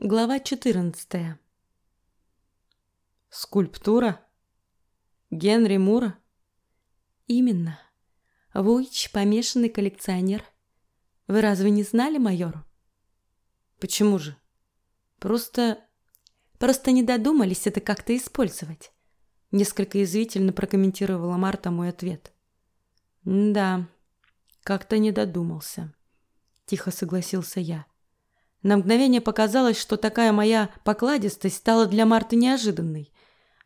Глава 14. Скульптура? Генри Мура? Именно. Вуич помешанный коллекционер. Вы разве не знали, майор? Почему же? Просто... Просто не додумались это как-то использовать. Несколько извительно прокомментировала Марта мой ответ. Да, как-то не додумался. Тихо согласился я. На мгновение показалось, что такая моя покладистость стала для Марты неожиданной,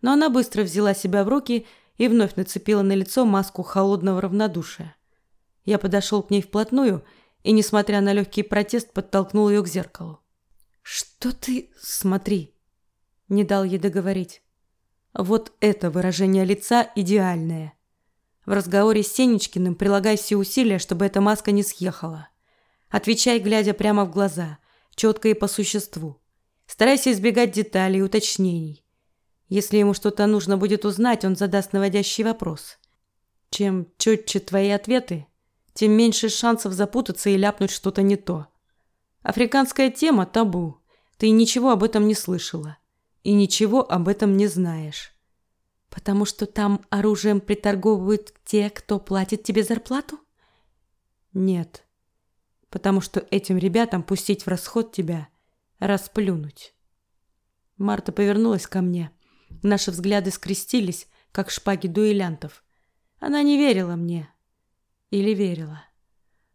но она быстро взяла себя в руки и вновь нацепила на лицо маску холодного равнодушия. Я подошел к ней вплотную и, несмотря на легкий протест, подтолкнул ее к зеркалу. «Что ты... Смотри!» Не дал ей договорить. Вот это выражение лица идеальное. В разговоре с Сенечкиным прилагай все усилия, чтобы эта маска не съехала. Отвечай, глядя прямо в глаза четко и по существу. Старайся избегать деталей и уточнений. Если ему что-то нужно будет узнать, он задаст наводящий вопрос. Чем четче твои ответы, тем меньше шансов запутаться и ляпнуть что-то не то. Африканская тема табу. Ты ничего об этом не слышала и ничего об этом не знаешь. Потому что там оружием приторговывают те, кто платит тебе зарплату? Нет потому что этим ребятам пустить в расход тебя, расплюнуть. Марта повернулась ко мне. Наши взгляды скрестились, как шпаги дуэлянтов. Она не верила мне. Или верила.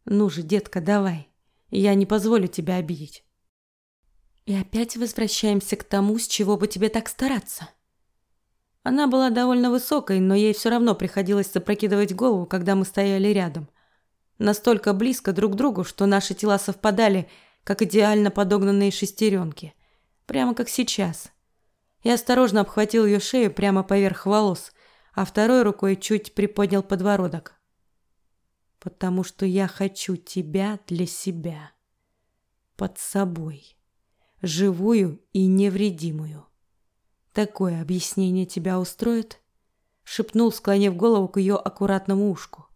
Ну же, детка, давай. Я не позволю тебя обидеть. И опять возвращаемся к тому, с чего бы тебе так стараться. Она была довольно высокой, но ей все равно приходилось запрокидывать голову, когда мы стояли рядом настолько близко друг к другу, что наши тела совпадали, как идеально подогнанные шестеренки. Прямо как сейчас. Я осторожно обхватил ее шею прямо поверх волос, а второй рукой чуть приподнял подбородок. Потому что я хочу тебя для себя. Под собой. Живую и невредимую. Такое объяснение тебя устроит? Шепнул, склонив голову к ее аккуратному ушку.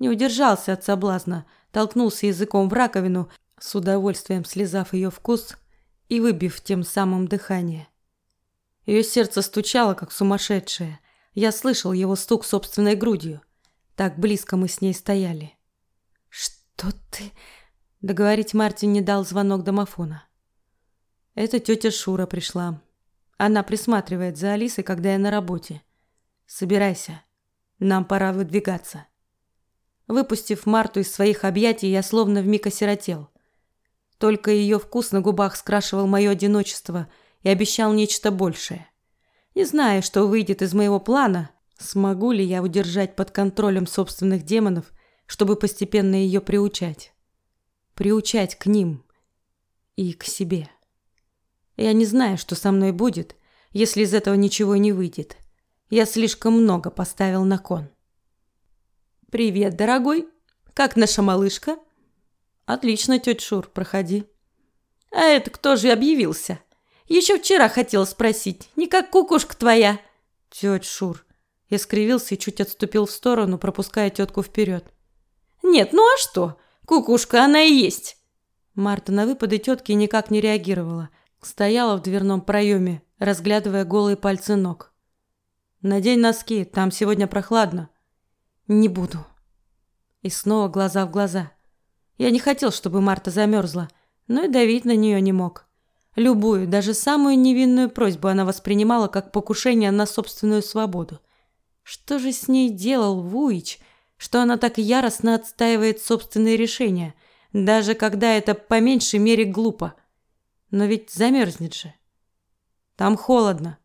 Не удержался от соблазна, толкнулся языком в раковину, с удовольствием слезав ее вкус и выбив тем самым дыхание. Ее сердце стучало, как сумасшедшее. Я слышал его стук собственной грудью. Так близко мы с ней стояли. «Что ты...» Договорить Мартин не дал звонок домофона. Это тетя Шура пришла. Она присматривает за Алисой, когда я на работе. Собирайся. Нам пора выдвигаться. Выпустив Марту из своих объятий, я словно вмиг осиротел. Только ее вкус на губах скрашивал мое одиночество и обещал нечто большее. Не зная, что выйдет из моего плана, смогу ли я удержать под контролем собственных демонов, чтобы постепенно ее приучать. Приучать к ним и к себе. Я не знаю, что со мной будет, если из этого ничего не выйдет. Я слишком много поставил на кон. «Привет, дорогой. Как наша малышка?» «Отлично, тетя Шур, проходи». «А это кто же объявился? Еще вчера хотела спросить, не как кукушка твоя?» «Тетя Шур». Я скривился и чуть отступил в сторону, пропуская тетку вперед. «Нет, ну а что? Кукушка она и есть». Марта на выпады тетки никак не реагировала. Стояла в дверном проеме, разглядывая голые пальцы ног. «Надень носки, там сегодня прохладно», не буду. И снова глаза в глаза. Я не хотел, чтобы Марта замерзла, но и давить на нее не мог. Любую, даже самую невинную просьбу она воспринимала как покушение на собственную свободу. Что же с ней делал Вуич, что она так яростно отстаивает собственные решения, даже когда это по меньшей мере глупо? Но ведь замерзнет же. Там холодно.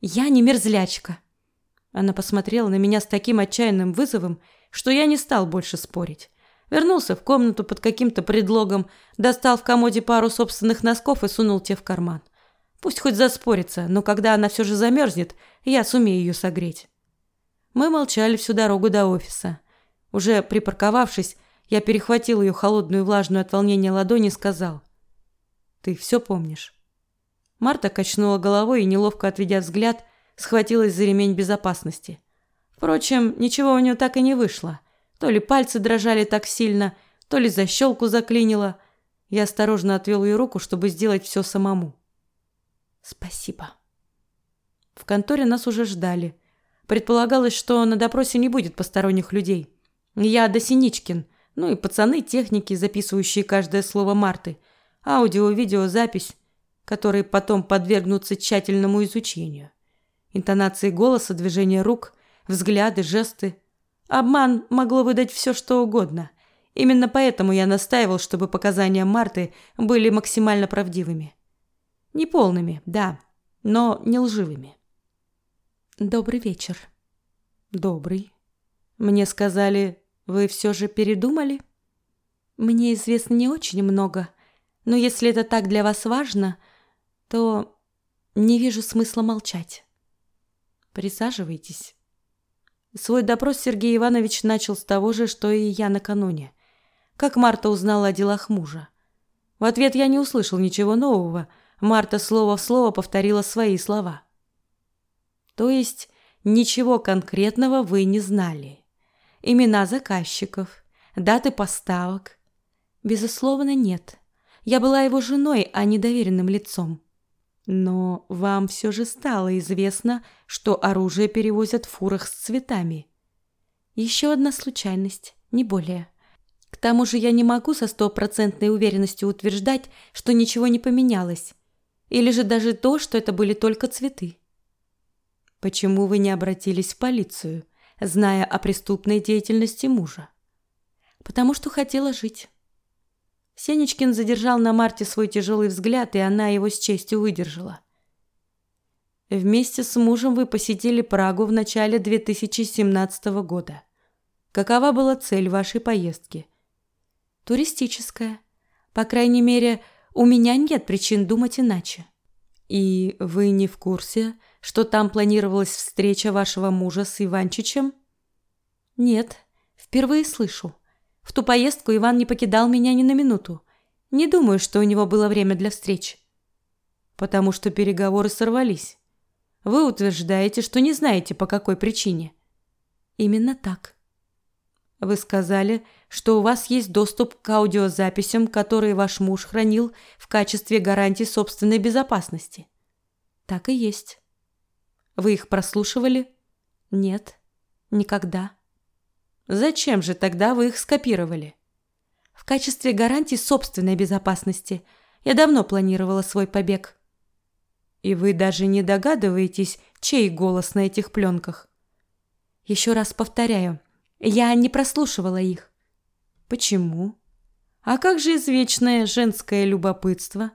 Я не мерзлячка. Она посмотрела на меня с таким отчаянным вызовом, что я не стал больше спорить. Вернулся в комнату под каким-то предлогом, достал в комоде пару собственных носков и сунул те в карман. Пусть хоть заспорится, но когда она все же замерзнет, я сумею ее согреть. Мы молчали всю дорогу до офиса. Уже припарковавшись, я перехватил ее холодную влажную от волнения ладони и сказал. «Ты все помнишь?» Марта качнула головой и, неловко отведя взгляд, схватилась за ремень безопасности. Впрочем, ничего у нее так и не вышло. То ли пальцы дрожали так сильно, то ли защелку заклинило. Я осторожно отвел ее руку, чтобы сделать все самому. Спасибо. В конторе нас уже ждали. Предполагалось, что на допросе не будет посторонних людей. Я до Синичкин, ну и пацаны техники, записывающие каждое слово Марты, аудио-видеозапись, которые потом подвергнутся тщательному изучению. Интонации голоса, движения рук, взгляды, жесты. Обман могло выдать все, что угодно. Именно поэтому я настаивал, чтобы показания Марты были максимально правдивыми. Неполными, да, но не лживыми. Добрый вечер. Добрый. Мне сказали, вы все же передумали? Мне известно не очень много, но если это так для вас важно, то не вижу смысла молчать. Присаживайтесь. Свой допрос Сергей Иванович начал с того же, что и я накануне. Как Марта узнала о делах мужа. В ответ я не услышал ничего нового – Марта слово в слово повторила свои слова. То есть ничего конкретного вы не знали. Имена заказчиков, даты поставок. Безусловно, нет. Я была его женой, а не доверенным лицом. Но вам все же стало известно, что оружие перевозят в фурах с цветами. Еще одна случайность, не более. К тому же я не могу со стопроцентной уверенностью утверждать, что ничего не поменялось. Или же даже то, что это были только цветы. Почему вы не обратились в полицию, зная о преступной деятельности мужа? Потому что хотела жить. Сенечкин задержал на Марте свой тяжелый взгляд, и она его с честью выдержала. Вместе с мужем вы посетили Прагу в начале 2017 года. Какова была цель вашей поездки? Туристическая. По крайней мере, у меня нет причин думать иначе. И вы не в курсе, что там планировалась встреча вашего мужа с Иванчичем? Нет, впервые слышу. В ту поездку Иван не покидал меня ни на минуту. Не думаю, что у него было время для встреч. Потому что переговоры сорвались. Вы утверждаете, что не знаете, по какой причине. Именно так. Вы сказали, что у вас есть доступ к аудиозаписям, которые ваш муж хранил в качестве гарантии собственной безопасности. Так и есть. Вы их прослушивали? Нет, никогда. Зачем же тогда вы их скопировали? В качестве гарантии собственной безопасности. Я давно планировала свой побег. И вы даже не догадываетесь, чей голос на этих пленках? Еще раз повторяю, я не прослушивала их. Почему? А как же извечное женское любопытство?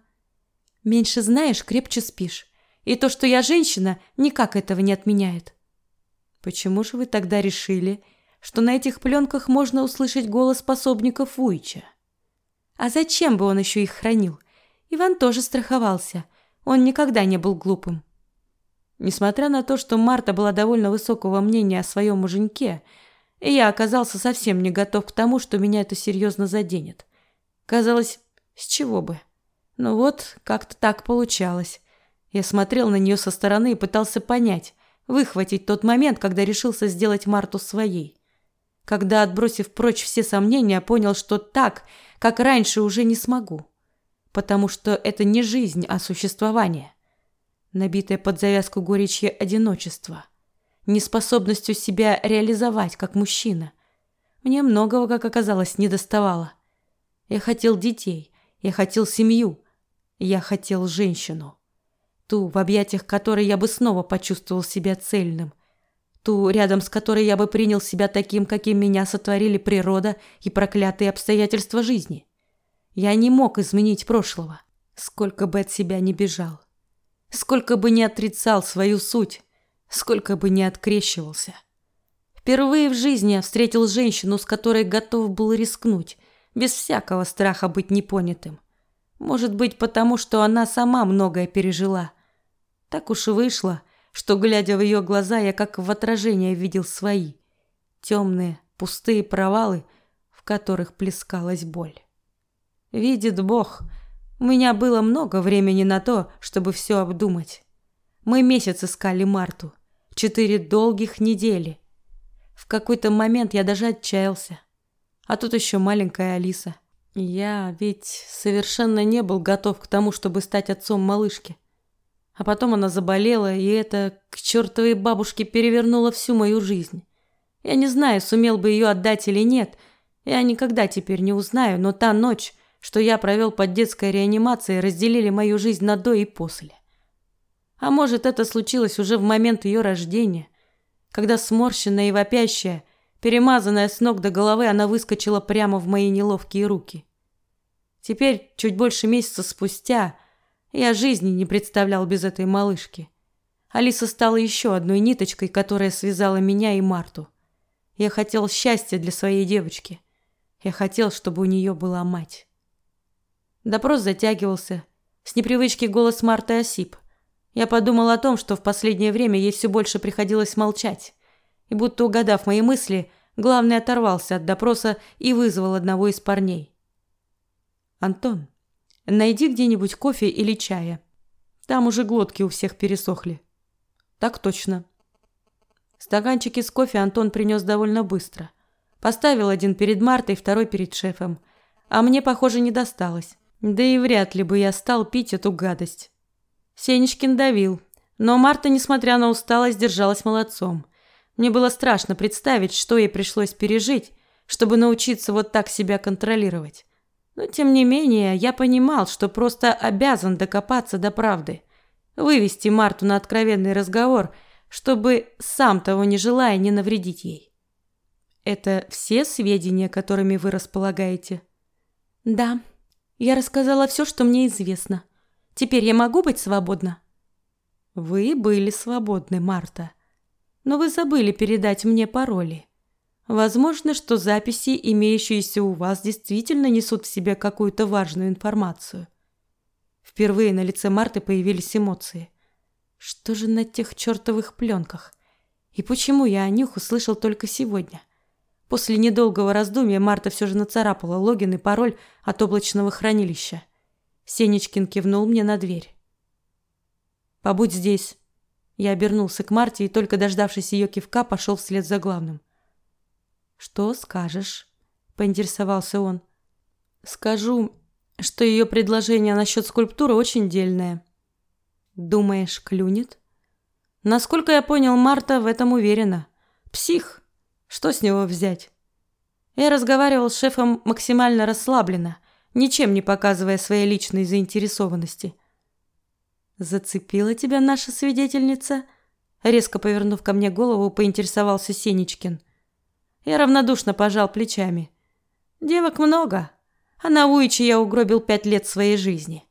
Меньше знаешь, крепче спишь. И то, что я женщина, никак этого не отменяет. Почему же вы тогда решили, что на этих пленках можно услышать голос пособников Вуича? А зачем бы он еще их хранил? Иван тоже страховался. Он никогда не был глупым. Несмотря на то, что Марта была довольно высокого мнения о своем муженьке, я оказался совсем не готов к тому, что меня это серьезно заденет. Казалось, с чего бы? Но вот как-то так получалось. Я смотрел на нее со стороны и пытался понять, выхватить тот момент, когда решился сделать Марту своей. Когда, отбросив прочь все сомнения, понял, что так, как раньше, уже не смогу. Потому что это не жизнь, а существование. Набитое под завязку горечье одиночество неспособностью себя реализовать как мужчина. Мне многого, как оказалось, не доставало. Я хотел детей, я хотел семью, я хотел женщину. Ту, в объятиях которой я бы снова почувствовал себя цельным. Ту, рядом с которой я бы принял себя таким, каким меня сотворили природа и проклятые обстоятельства жизни. Я не мог изменить прошлого, сколько бы от себя не бежал. Сколько бы не отрицал свою суть, сколько бы ни открещивался. Впервые в жизни я встретил женщину, с которой готов был рискнуть, без всякого страха быть непонятым. Может быть, потому что она сама многое пережила. Так уж и вышло, что, глядя в ее глаза, я как в отражение видел свои. Темные, пустые провалы, в которых плескалась боль. Видит Бог, у меня было много времени на то, чтобы все обдумать. Мы месяц искали Марту. Четыре долгих недели. В какой-то момент я даже отчаялся. А тут еще маленькая Алиса. Я ведь совершенно не был готов к тому, чтобы стать отцом малышки. А потом она заболела, и это к чертовой бабушке перевернуло всю мою жизнь. Я не знаю, сумел бы ее отдать или нет. Я никогда теперь не узнаю, но та ночь, что я провел под детской реанимацией, разделили мою жизнь на до и после. А может, это случилось уже в момент ее рождения, когда сморщенная и вопящая, перемазанная с ног до головы, она выскочила прямо в мои неловкие руки. Теперь, чуть больше месяца спустя, я жизни не представлял без этой малышки. Алиса стала еще одной ниточкой, которая связала меня и Марту. Я хотел счастья для своей девочки. Я хотел, чтобы у нее была мать. Допрос затягивался. С непривычки голос Марты осип. Я подумал о том, что в последнее время ей все больше приходилось молчать. И будто угадав мои мысли, главный оторвался от допроса и вызвал одного из парней. «Антон, найди где-нибудь кофе или чая. Там уже глотки у всех пересохли». «Так точно». Стаканчики с кофе Антон принес довольно быстро. Поставил один перед Мартой, второй перед шефом. А мне, похоже, не досталось. Да и вряд ли бы я стал пить эту гадость. Сенечкин давил, но Марта, несмотря на усталость, держалась молодцом. Мне было страшно представить, что ей пришлось пережить, чтобы научиться вот так себя контролировать. Но тем не менее, я понимал, что просто обязан докопаться до правды, вывести Марту на откровенный разговор, чтобы сам того не желая не навредить ей. Это все сведения, которыми вы располагаете? Да. Я рассказала все, что мне известно. Теперь я могу быть свободна? Вы были свободны, Марта. Но вы забыли передать мне пароли. Возможно, что записи, имеющиеся у вас, действительно несут в себе какую-то важную информацию. Впервые на лице Марты появились эмоции. Что же на тех чертовых пленках? И почему я о них услышал только сегодня? После недолгого раздумья Марта все же нацарапала логин и пароль от облачного хранилища. Сенечкин кивнул мне на дверь. «Побудь здесь». Я обернулся к Марте и, только дождавшись ее кивка, пошел вслед за главным. «Что скажешь?» – поинтересовался он. «Скажу, что ее предложение насчет скульптуры очень дельное». «Думаешь, клюнет?» «Насколько я понял, Марта в этом уверена. Псих. Что с него взять? Я разговаривал с шефом максимально расслабленно, ничем не показывая своей личной заинтересованности. «Зацепила тебя наша свидетельница?» Резко повернув ко мне голову, поинтересовался Сенечкин. Я равнодушно пожал плечами. «Девок много, а на Уиче я угробил пять лет своей жизни».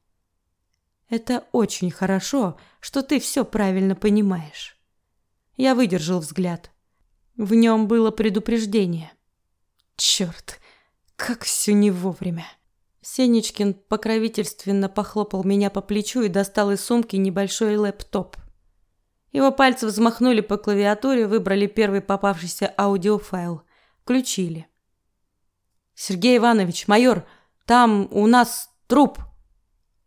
«Это очень хорошо, что ты все правильно понимаешь». Я выдержал взгляд. В нем было предупреждение. Черт, как все не вовремя. Сенечкин покровительственно похлопал меня по плечу и достал из сумки небольшой лэптоп. Его пальцы взмахнули по клавиатуре, выбрали первый попавшийся аудиофайл, включили. Сергей Иванович, майор, там у нас труп.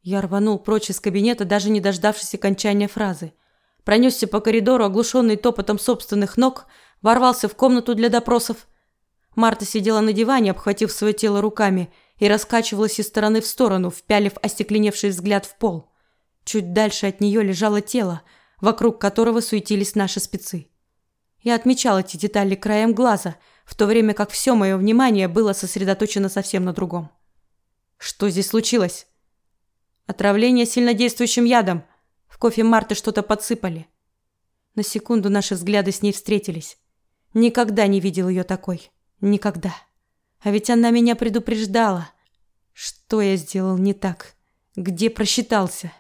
Я рванул прочь из кабинета, даже не дождавшись окончания фразы. Пронесся по коридору, оглушенный топотом собственных ног, ворвался в комнату для допросов. Марта сидела на диване, обхватив свое тело руками, и раскачивалась из стороны в сторону, впялив остекленевший взгляд в пол. Чуть дальше от нее лежало тело, вокруг которого суетились наши спецы. Я отмечал эти детали краем глаза, в то время как все мое внимание было сосредоточено совсем на другом. Что здесь случилось? Отравление сильнодействующим ядом. В кофе Марты что-то подсыпали. На секунду наши взгляды с ней встретились. Никогда не видел ее такой. Никогда. А ведь она меня предупреждала. Что я сделал не так? Где просчитался?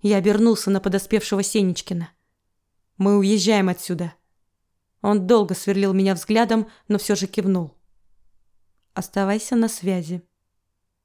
Я обернулся на подоспевшего Сенечкина. Мы уезжаем отсюда. Он долго сверлил меня взглядом, но все же кивнул. Оставайся на связи.